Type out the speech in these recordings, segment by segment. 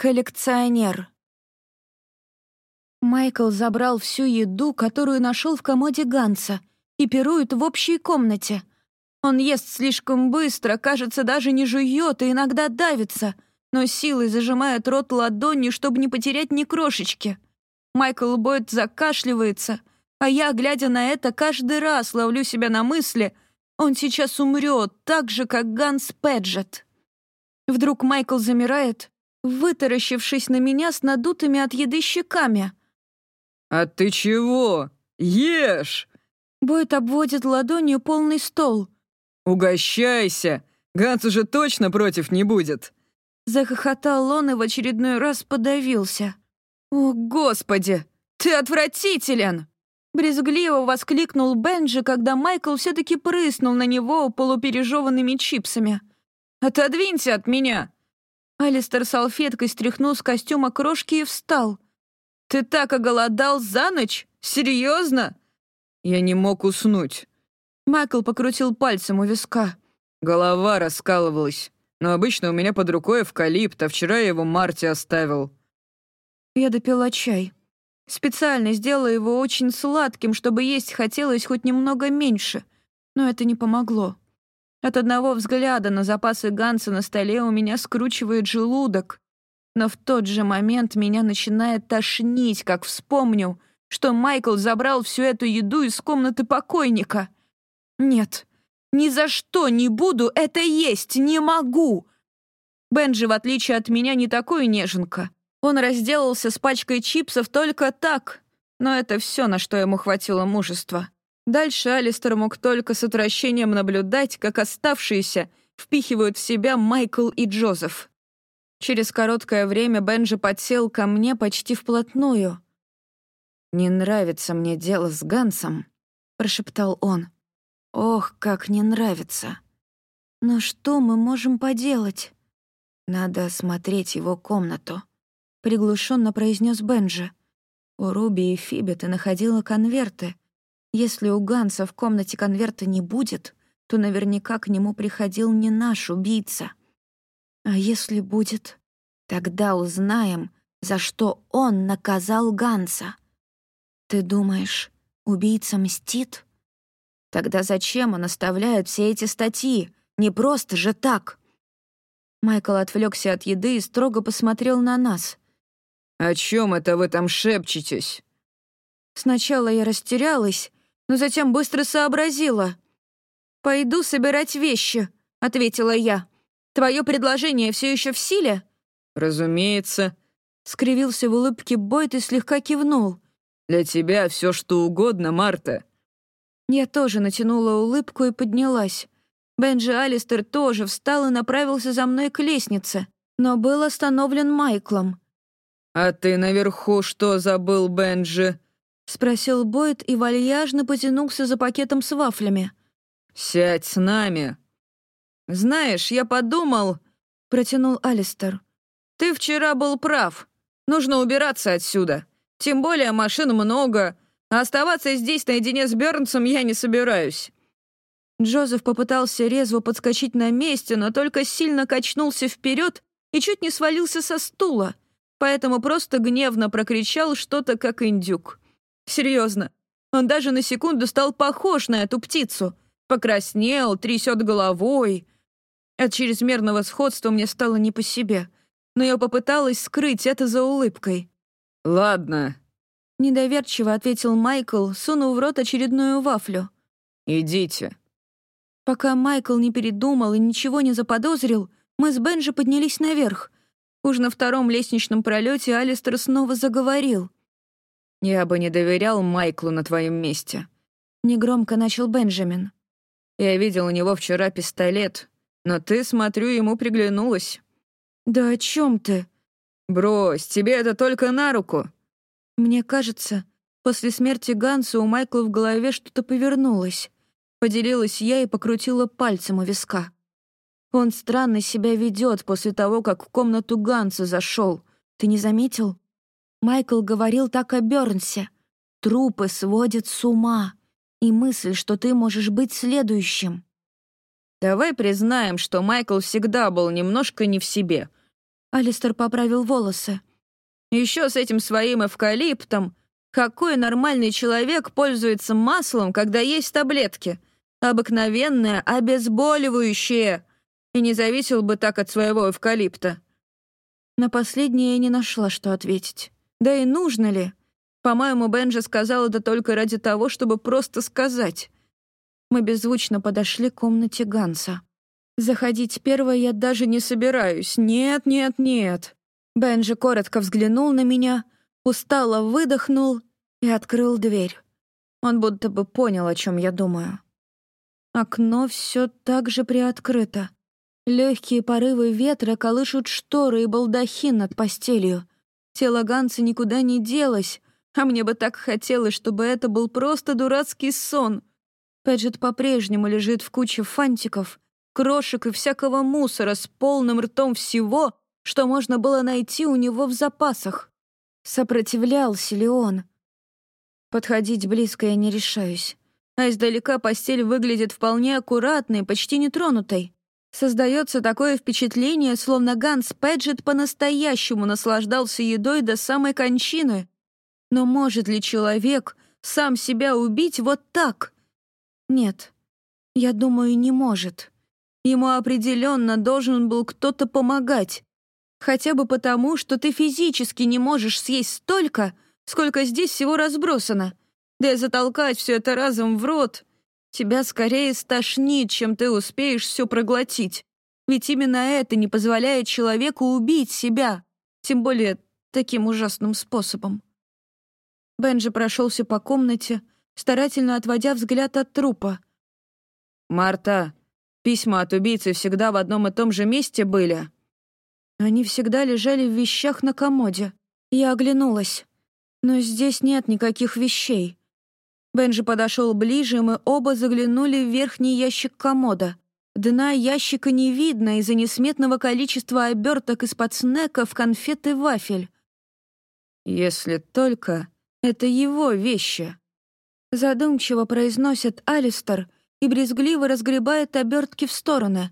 Коллекционер. Майкл забрал всю еду, которую нашел в комоде Ганса, и пирует в общей комнате. Он ест слишком быстро, кажется, даже не жует и иногда давится, но силой зажимает рот ладонью, чтобы не потерять ни крошечки. Майкл Бойд закашливается, а я, глядя на это, каждый раз ловлю себя на мысли, он сейчас умрет, так же, как Ганс Педжет. Вдруг Майкл замирает, вытаращившись на меня с надутыми от еды щеками. «А ты чего? Ешь!» Бойт обводит ладонью полный стол. «Угощайся! Ганс уже точно против не будет!» Захохотал он и в очередной раз подавился. «О, Господи! Ты отвратителен!» Брезгливо воскликнул Бенджи, когда Майкл все-таки прыснул на него полупережеванными чипсами. «Отодвинься от меня!» Алистер салфеткой стряхнул с костюма крошки и встал. «Ты так оголодал за ночь? Серьезно?» «Я не мог уснуть». Майкл покрутил пальцем у виска. Голова раскалывалась. Но обычно у меня под рукой эвкалипт, а вчера я его Марте оставил. Я допила чай. Специально сделала его очень сладким, чтобы есть хотелось хоть немного меньше. Но это не помогло. От одного взгляда на запасы Ганса на столе у меня скручивает желудок. Но в тот же момент меня начинает тошнить, как вспомню, что Майкл забрал всю эту еду из комнаты покойника. Нет, ни за что не буду это есть, не могу. Бенджи, в отличие от меня, не такой неженка. Он разделался с пачкой чипсов только так, но это все, на что ему хватило мужества. Дальше Алистер мог только с отвращением наблюдать, как оставшиеся впихивают в себя Майкл и Джозеф. Через короткое время Бенджи подсел ко мне почти вплотную. «Не нравится мне дело с Гансом», — прошептал он. «Ох, как не нравится. Но что мы можем поделать?» «Надо осмотреть его комнату», — приглушенно произнес Бенджи. У Руби и Фиби находила конверты — если у Ганса в комнате конверта не будет, то наверняка к нему приходил не наш убийца. А если будет, тогда узнаем, за что он наказал Ганса. Ты думаешь, убийца мстит? Тогда зачем он оставляет все эти статьи? Не просто же так. Майкл отвлекся от еды и строго посмотрел на нас. «О чем это вы там шепчетесь?» Сначала я растерялась, но затем быстро сообразила. «Пойду собирать вещи», — ответила я. «Твое предложение все еще в силе?» «Разумеется», — скривился в улыбке Бойт и слегка кивнул. «Для тебя все что угодно, Марта». Я тоже натянула улыбку и поднялась. Бенджи Алистер тоже встал и направился за мной к лестнице, но был остановлен Майклом. «А ты наверху что забыл, Бенджи?» — спросил Бойд и вальяжно потянулся за пакетом с вафлями. «Сядь с нами». «Знаешь, я подумал...» — протянул Алистер. «Ты вчера был прав. Нужно убираться отсюда. Тем более машин много, а оставаться здесь наедине с Бёрнсом я не собираюсь». Джозеф попытался резво подскочить на месте, но только сильно качнулся вперед и чуть не свалился со стула, поэтому просто гневно прокричал что-то как индюк. Серьезно. Он даже на секунду стал похож на эту птицу. Покраснел, трясет головой. От чрезмерного сходства мне стало не по себе. Но я попыталась скрыть это за улыбкой. «Ладно», — недоверчиво ответил Майкл, сунув в рот очередную вафлю. «Идите». Пока Майкл не передумал и ничего не заподозрил, мы с Бенджи поднялись наверх. Уж на втором лестничном пролете Алистер снова заговорил. «Я бы не доверял Майклу на твоем месте», — негромко начал Бенджамин. «Я видел у него вчера пистолет, но ты, смотрю, ему приглянулась». «Да о чем ты?» «Брось, тебе это только на руку». «Мне кажется, после смерти Ганса у Майкла в голове что-то повернулось». Поделилась я и покрутила пальцем у виска. Он странно себя ведет после того, как в комнату Ганса зашел. Ты не заметил? Майкл говорил так о Бёрнсе. Трупы сводят с ума. И мысль, что ты можешь быть следующим. Давай признаем, что Майкл всегда был немножко не в себе. Алистер поправил волосы. Еще с этим своим эвкалиптом. Какой нормальный человек пользуется маслом, когда есть таблетки? Обыкновенное, обезболивающее. И не зависел бы так от своего эвкалипта. На последнее я не нашла, что ответить. Да и нужно ли? По-моему, Бенджи сказал это только ради того, чтобы просто сказать. Мы беззвучно подошли к комнате Ганса. Заходить первой я даже не собираюсь. Нет, нет, нет. Бенджи коротко взглянул на меня, устало выдохнул и открыл дверь. Он будто бы понял, о чем я думаю. Окно все так же приоткрыто. Легкие порывы ветра колышут шторы и балдахин над постелью. Тело Ганса никуда не делось, а мне бы так хотелось, чтобы это был просто дурацкий сон. Пэджет по-прежнему лежит в куче фантиков, крошек и всякого мусора с полным ртом всего, что можно было найти у него в запасах. Сопротивлялся ли он? Подходить близко я не решаюсь. А издалека постель выглядит вполне аккуратной, почти нетронутой. Создается такое впечатление, словно Ганс Пэджет по-настоящему наслаждался едой до самой кончины. Но может ли человек сам себя убить вот так? Нет, я думаю, не может. Ему определенно должен был кто-то помогать. Хотя бы потому, что ты физически не можешь съесть столько, сколько здесь всего разбросано. Да и затолкать все это разом в рот. Тебя скорее стошнит, чем ты успеешь все проглотить. Ведь именно это не позволяет человеку убить себя, тем более таким ужасным способом. Бенджи прошелся по комнате, старательно отводя взгляд от трупа. «Марта, письма от убийцы всегда в одном и том же месте были?» Они всегда лежали в вещах на комоде. Я оглянулась. Но здесь нет никаких вещей. Бенджи подошел ближе, мы оба заглянули в верхний ящик комода. Дна ящика не видно из-за несметного количества оберток из-под снеков, конфет и вафель. «Если только это его вещи», — задумчиво произносит Алистер и брезгливо разгребает обертки в стороны.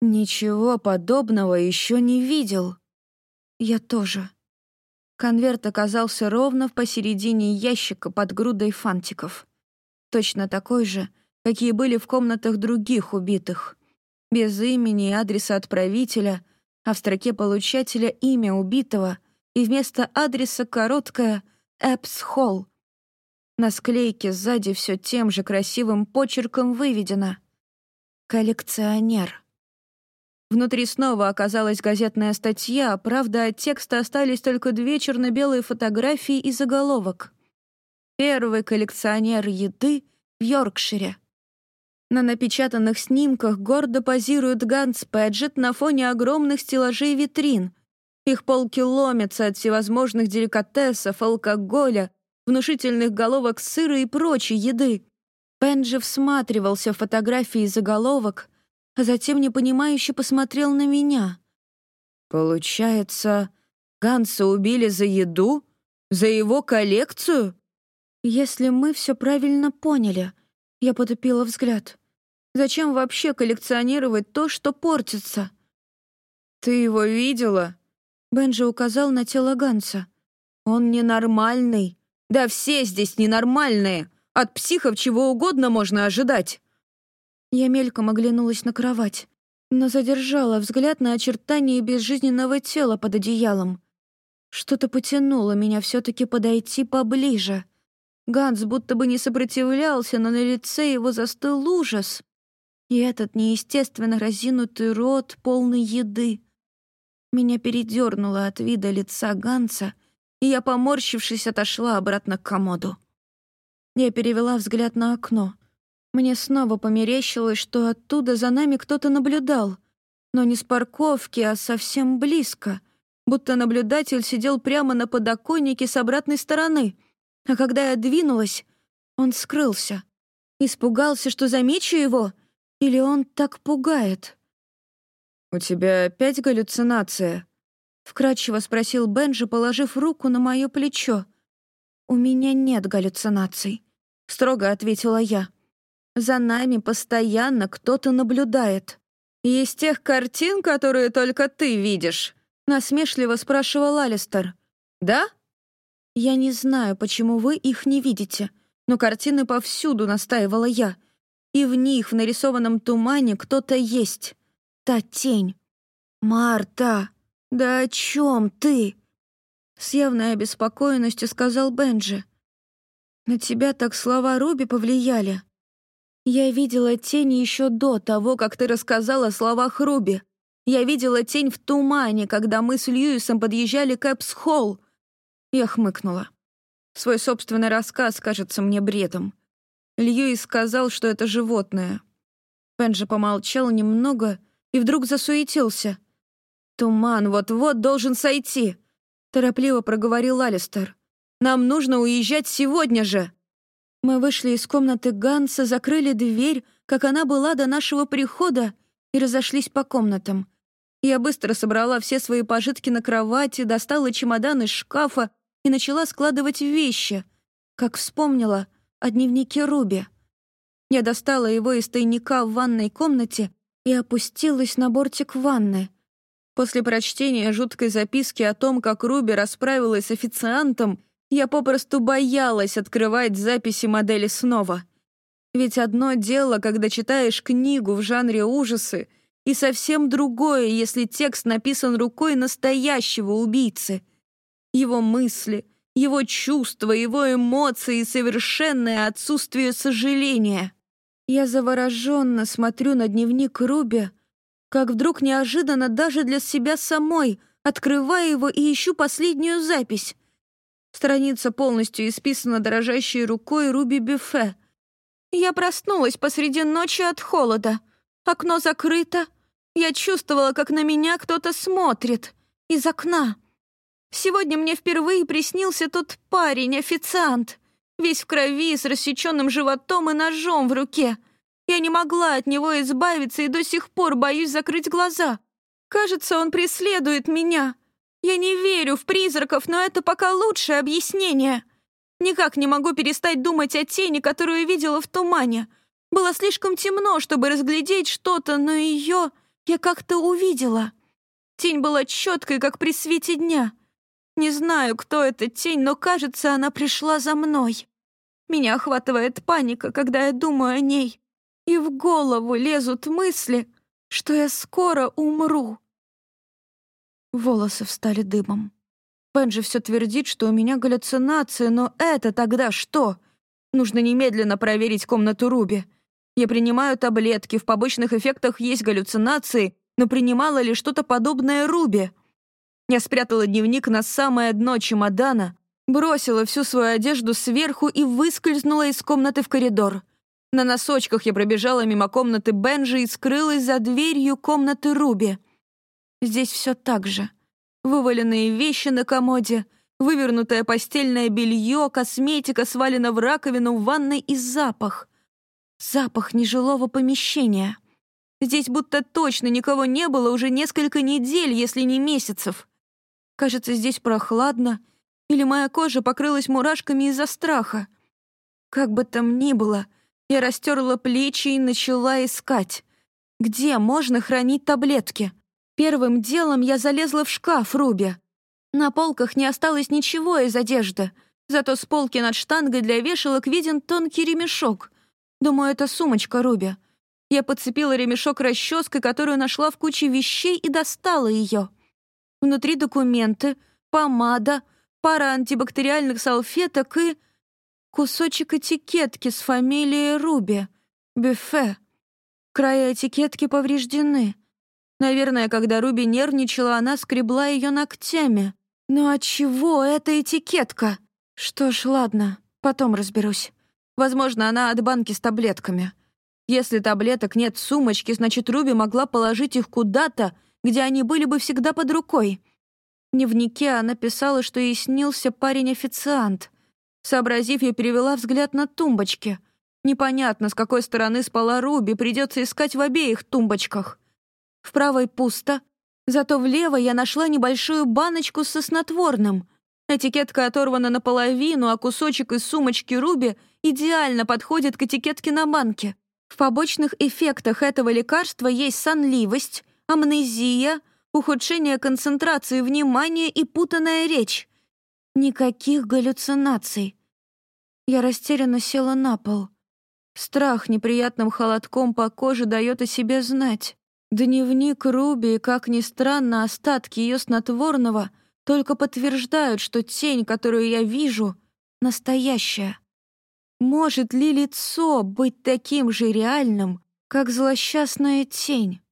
Ничего подобного еще не видел. Я тоже. Конверт оказался ровно посередине ящика под грудой фантиков. Точно такой же, какие были в комнатах других убитых. Без имени и адреса отправителя, а в строке получателя имя убитого и вместо адреса короткое «Эпс Холл». На склейке сзади все тем же красивым почерком выведено «Коллекционер». Внутри снова оказалась газетная статья, правда, от текста остались только две черно-белые фотографии и заголовок. «Первый коллекционер еды в Йоркшире». На напечатанных снимках гордо позирует Ганс Пэджет на фоне огромных стеллажей витрин. Их полки ломятся от всевозможных деликатесов, алкоголя, внушительных головок сыра и прочей еды. Пенджи всматривался в фотографии заголовок, а затем непонимающе посмотрел на меня. «Получается, Ганса убили за еду? За его коллекцию?» «Если мы все правильно поняли», — я потупила взгляд. «Зачем вообще коллекционировать то, что портится?» «Ты его видела?» Бенджи указал на тело Ганса. «Он ненормальный. Да все здесь ненормальные. От психов чего угодно можно ожидать». Я мельком оглянулась на кровать, но задержала взгляд на очертания безжизненного тела под одеялом. Что-то потянуло меня все таки подойти поближе. Ганс будто бы не сопротивлялся, но на лице его застыл ужас. И этот неестественно разинутый рот, полный еды. Меня передернуло от вида лица Ганса, и я, поморщившись, отошла обратно к комоду. Я перевела взгляд на окно. Мне снова померещилось, что оттуда за нами кто-то наблюдал. Но не с парковки, а совсем близко. Будто наблюдатель сидел прямо на подоконнике с обратной стороны. А когда я двинулась, он скрылся. Испугался, что замечу его? Или он так пугает? «У тебя опять галлюцинация?» — вкратчиво спросил Бенджи, положив руку на мое плечо. «У меня нет галлюцинаций», — строго ответила я. За нами постоянно кто-то наблюдает. Из тех картин, которые только ты видишь. — насмешливо спрашивал Алистер. «Да?» «Я не знаю, почему вы их не видите, но картины повсюду», — настаивала я. «И в них, в нарисованном тумане, кто-то есть. Та тень». «Марта, да о чем ты?» С явной обеспокоенностью сказал Бенджи. «На тебя так слова Руби повлияли?» «Я видела тень еще до того, как ты рассказала о словах Руби. Я видела тень в тумане, когда мы с Льюисом подъезжали к Эпс-Холл». Я хмыкнула. Свой собственный рассказ кажется мне бредом. Льюис сказал, что это животное. Бенджи помолчал немного и вдруг засуетился. «Туман вот-вот должен сойти», — торопливо проговорил Алистер. «Нам нужно уезжать сегодня же». Мы вышли из комнаты Ганса, закрыли дверь, как она была до нашего прихода, и разошлись по комнатам. Я быстро собрала все свои пожитки на кровати, достала чемодан из шкафа и начала складывать вещи, как вспомнила о дневнике Руби. Я достала его из тайника в ванной комнате и опустилась на бортик ванны. После прочтения жуткой записки о том, как Руби расправилась с официантом, я попросту боялась открывать записи модели снова. Ведь одно дело, когда читаешь книгу в жанре ужасы, и совсем другое, если текст написан рукой настоящего убийцы. Его мысли, его чувства, его эмоции и совершенное отсутствие сожаления. Я завороженно смотрю на дневник Руби, как вдруг неожиданно даже для себя самой открываю его и ищу последнюю запись. Страница полностью исписана дрожащей рукой Руби Бюфе. Я проснулась посреди ночи от холода. Окно закрыто. Я чувствовала, как на меня кто-то смотрит. Из окна. Сегодня мне впервые приснился тот парень, официант. Весь в крови, с рассеченным животом и ножом в руке — я не могла от него избавиться и до сих пор боюсь закрыть глаза. Кажется, он преследует меня. Я не верю в призраков, но это пока лучшее объяснение. Никак не могу перестать думать о тени, которую видела в тумане. Было слишком темно, чтобы разглядеть что-то, но ее я как-то увидела. Тень была четкой, как при свете дня. Не знаю, кто эта тень, но, кажется, она пришла за мной. Меня охватывает паника, когда я думаю о ней и в голову лезут мысли, что я скоро умру. Волосы встали дымом. Бенджи все твердит, что у меня галлюцинации, но это тогда что? Нужно немедленно проверить комнату Руби. Я принимаю таблетки, в побочных эффектах есть галлюцинации, но принимала ли что-то подобное Руби? Я спрятала дневник на самое дно чемодана, бросила всю свою одежду сверху и выскользнула из комнаты в коридор — на носочках я пробежала мимо комнаты Бенжи и скрылась за дверью комнаты Руби. Здесь все так же. Вываленные вещи на комоде, вывернутое постельное белье, косметика свалена в раковину в ванной и запах. Запах нежилого помещения. Здесь будто точно никого не было уже несколько недель, если не месяцев. Кажется, здесь прохладно, или моя кожа покрылась мурашками из-за страха. Как бы там ни было, я растерла плечи и начала искать. Где можно хранить таблетки? Первым делом я залезла в шкаф Руби. На полках не осталось ничего из одежды, зато с полки над штангой для вешалок виден тонкий ремешок. Думаю, это сумочка Руби. Я подцепила ремешок расческой, которую нашла в куче вещей, и достала ее. Внутри документы, помада, пара антибактериальных салфеток и кусочек этикетки с фамилией Руби, Бюфе. Края этикетки повреждены. Наверное, когда Руби нервничала, она скребла ее ногтями. Но от чего эта этикетка? Что ж, ладно, потом разберусь. Возможно, она от банки с таблетками. Если таблеток нет в сумочке, значит, Руби могла положить их куда-то, где они были бы всегда под рукой. В дневнике она писала, что ей снился парень-официант. Сообразив, я перевела взгляд на тумбочки. Непонятно, с какой стороны спала Руби, придется искать в обеих тумбочках. В правой пусто, зато в левой я нашла небольшую баночку со снотворным. Этикетка оторвана наполовину, а кусочек из сумочки Руби идеально подходит к этикетке на банке. В побочных эффектах этого лекарства есть сонливость, амнезия, ухудшение концентрации внимания и путанная речь. Никаких галлюцинаций. Я растерянно села на пол. Страх неприятным холодком по коже дает о себе знать. Дневник Руби, как ни странно, остатки ее снотворного только подтверждают, что тень, которую я вижу, настоящая. Может ли лицо быть таким же реальным, как злосчастная тень?